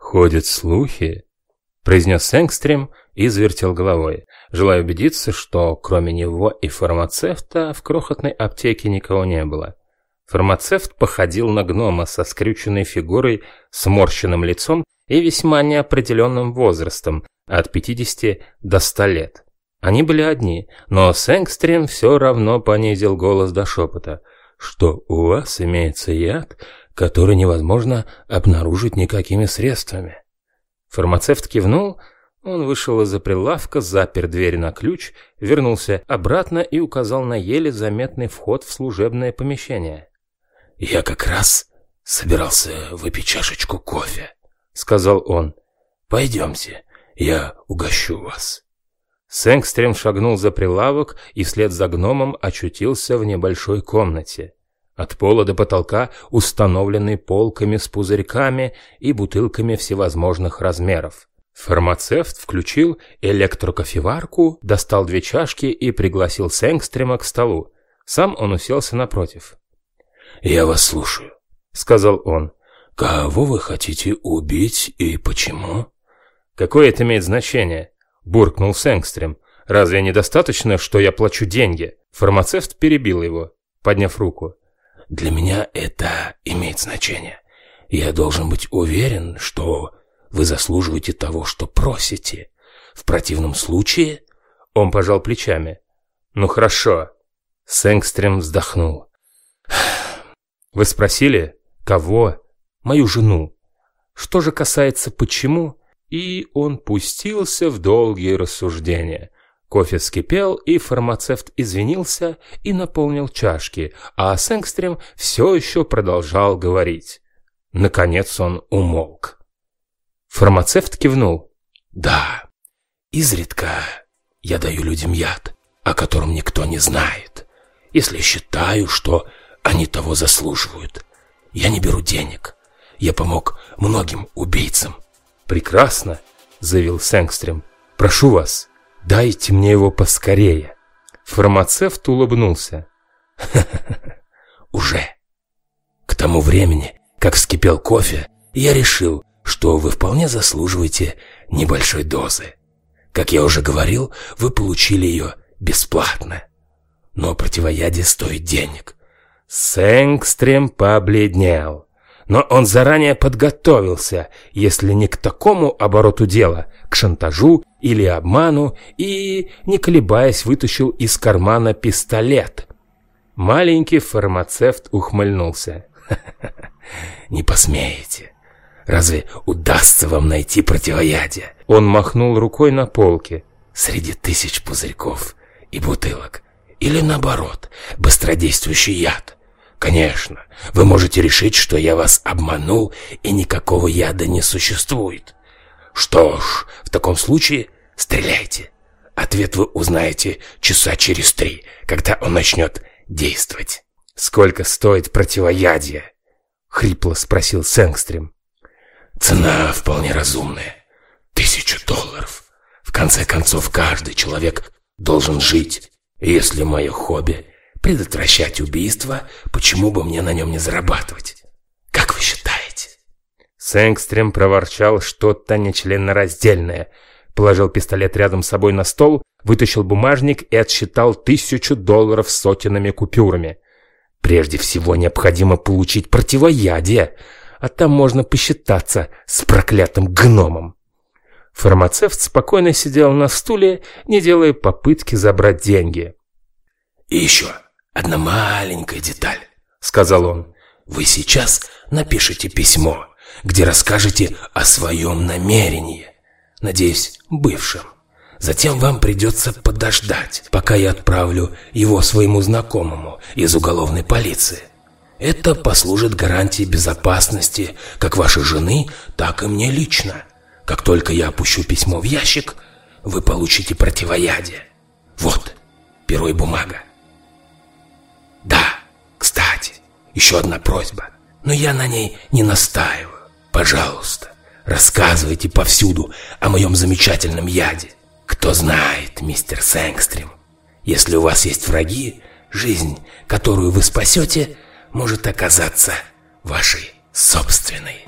«Ходят слухи», — произнес Сэнгстрим и завертел головой, желая убедиться, что кроме него и фармацевта в крохотной аптеке никого не было. Фармацевт походил на гнома со скрюченной фигурой, сморщенным лицом и весьма неопределенным возрастом, от 50 до 100 лет. Они были одни, но Сэнгстрим все равно понизил голос до шепота, что у вас имеется яд, который невозможно обнаружить никакими средствами. Фармацевт кивнул, он вышел из-за прилавка, запер дверь на ключ, вернулся обратно и указал на еле заметный вход в служебное помещение. «Я как раз собирался выпить чашечку кофе», — сказал он. «Пойдемте, я угощу вас». Сэнгстрем шагнул за прилавок и вслед за гномом очутился в небольшой комнате. От пола до потолка установлены полками с пузырьками и бутылками всевозможных размеров. Фармацевт включил электрокофеварку, достал две чашки и пригласил Сэнгстрема к столу. Сам он уселся напротив. «Я вас слушаю», — сказал он. «Кого вы хотите убить и почему?» «Какое это имеет значение?» — буркнул Сэнгстрем. «Разве недостаточно, что я плачу деньги?» Фармацевт перебил его, подняв руку. «Для меня это имеет значение. Я должен быть уверен, что вы заслуживаете того, что просите. В противном случае...» Он пожал плечами. «Ну хорошо». Сэнгстрем вздохнул. Вы спросили, кого? Мою жену. Что же касается почему, и он пустился в долгие рассуждения. Кофе вскипел, и фармацевт извинился и наполнил чашки, а Сэнгстрем все еще продолжал говорить. Наконец он умолк. Фармацевт кивнул. «Да, изредка я даю людям яд, о котором никто не знает, если считаю, что они того заслуживают. Я не беру денег. Я помог многим убийцам. Прекрасно, заявил Сэнгстрем. Прошу вас, дайте мне его поскорее. Фармацевт улыбнулся. Уже. К тому времени, как вскипел кофе, я решил, что вы вполне заслуживаете небольшой дозы. Как я уже говорил, вы получили ее бесплатно. Но противоядие стоит денег. Сэнгстрем побледнел. Но он заранее подготовился, если не к такому обороту дела, к шантажу или обману, и, не колебаясь, вытащил из кармана пистолет. Маленький фармацевт ухмыльнулся. «Не посмеете. Разве удастся вам найти противоядие?» Он махнул рукой на полке. «Среди тысяч пузырьков и бутылок. Или наоборот, быстродействующий яд. Конечно, вы можете решить, что я вас обманул, и никакого яда не существует. Что ж, в таком случае стреляйте. Ответ вы узнаете часа через три, когда он начнет действовать. «Сколько стоит противоядие?» — хрипло спросил Сэнгстрим. «Цена вполне разумная. Тысячу долларов. В конце концов, каждый человек должен жить. Если мое хобби предотвращать убийство, почему бы мне на нем не зарабатывать? Как вы считаете?» Сэнгстрем проворчал что-то нечленораздельное, положил пистолет рядом с собой на стол, вытащил бумажник и отсчитал тысячу долларов сотенными купюрами. Прежде всего необходимо получить противоядие, а там можно посчитаться с проклятым гномом. Фармацевт спокойно сидел на стуле, не делая попытки забрать деньги. «И еще одна маленькая деталь», — сказал он. «Вы сейчас напишите письмо, где расскажете о своем намерении, надеюсь, бывшем. Затем вам придется подождать, пока я отправлю его своему знакомому из уголовной полиции. Это послужит гарантией безопасности как вашей жены, так и мне лично. Как только я опущу письмо в ящик, вы получите противоядие. Вот, перо и бумага. Да, кстати, еще одна просьба, но я на ней не настаиваю. Пожалуйста, рассказывайте повсюду о моем замечательном яде. Кто знает, мистер Сэнгстрим, если у вас есть враги, жизнь, которую вы спасете, может оказаться вашей собственной.